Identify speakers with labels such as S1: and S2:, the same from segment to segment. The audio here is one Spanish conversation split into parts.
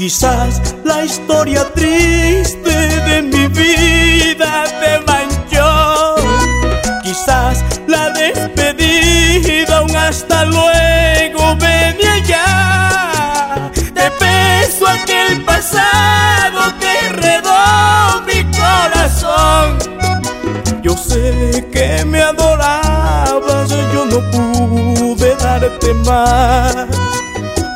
S1: Quizás la historia triste de mi vida te manchó. Quizás la despedida, un hasta luego, venía ya. Te peso aquel pasado que redó mi corazón. Yo sé que me adorabas, yo no pude darte más.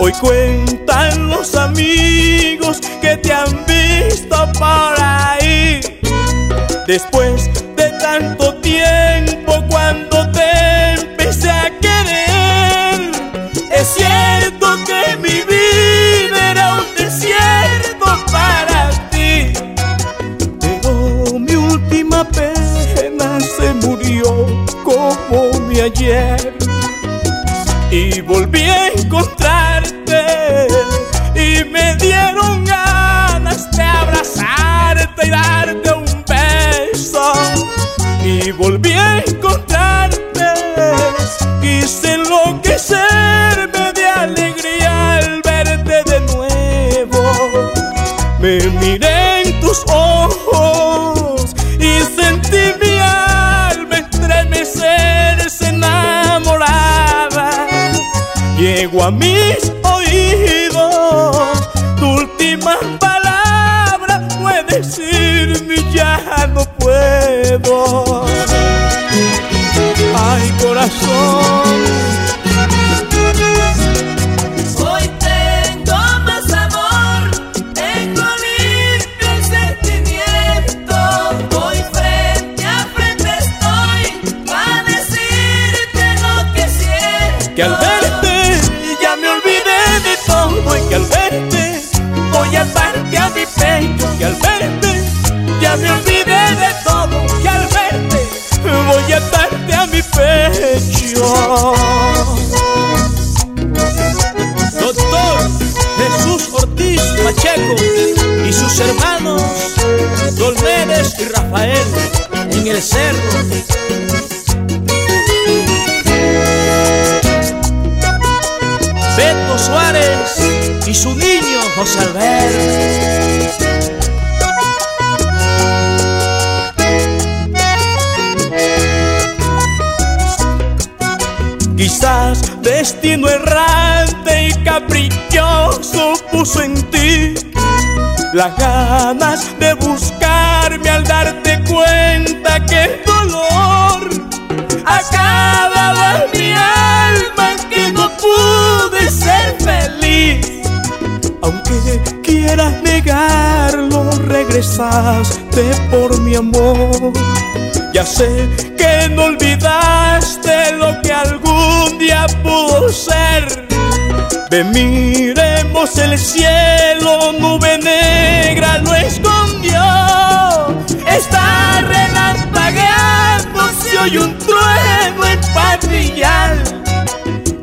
S1: Hoy cuentan los amigos que te han visto por ahí. Después de tanto tiempo cuando te empecé a querer. Es cierto que mi vida era un desierto para ti. Pero mi última pena se murió como mi ayer. Y volví a A mis oídos tu última palabra fue decirme ya no puedo. Ay corazón.
S2: Hoy tengo más
S1: Rafael en el cerro. Beto Suárez y su niño José Alberto. Quizás destino errante y caprichoso puso en ti las ganas de buscarme regresaste por mi amor. Ya sé que no olvidaste lo que algún día pudo ser. Ven, miremos el cielo, nube negra lo escondió. Está relampagueando, se oye un trueno en Padrillal.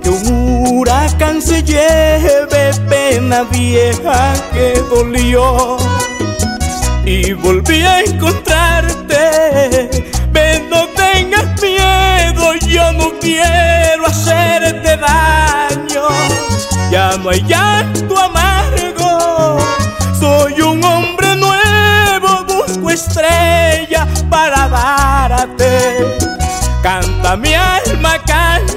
S1: Que un huracán se lleve pena vieja que dolió. Y volví a encontrarte. Ven, no tengas miedo, yo no quiero hacerte daño. Ya no hay llanto amargo, soy un hombre nuevo, busco estrella para darte. Canta mi alma, canta,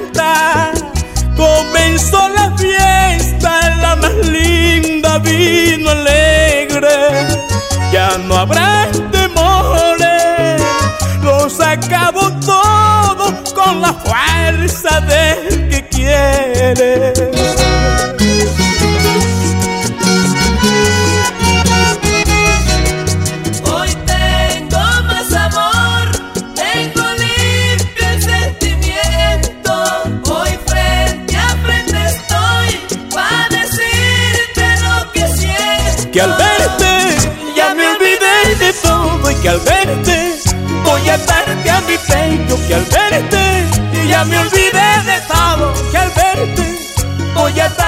S1: los acabo todos con la fuerza del que quiere.
S2: Hoy tengo voy a a mi pecho que
S1: al verte y ya me olvidé de todo que al verte voy a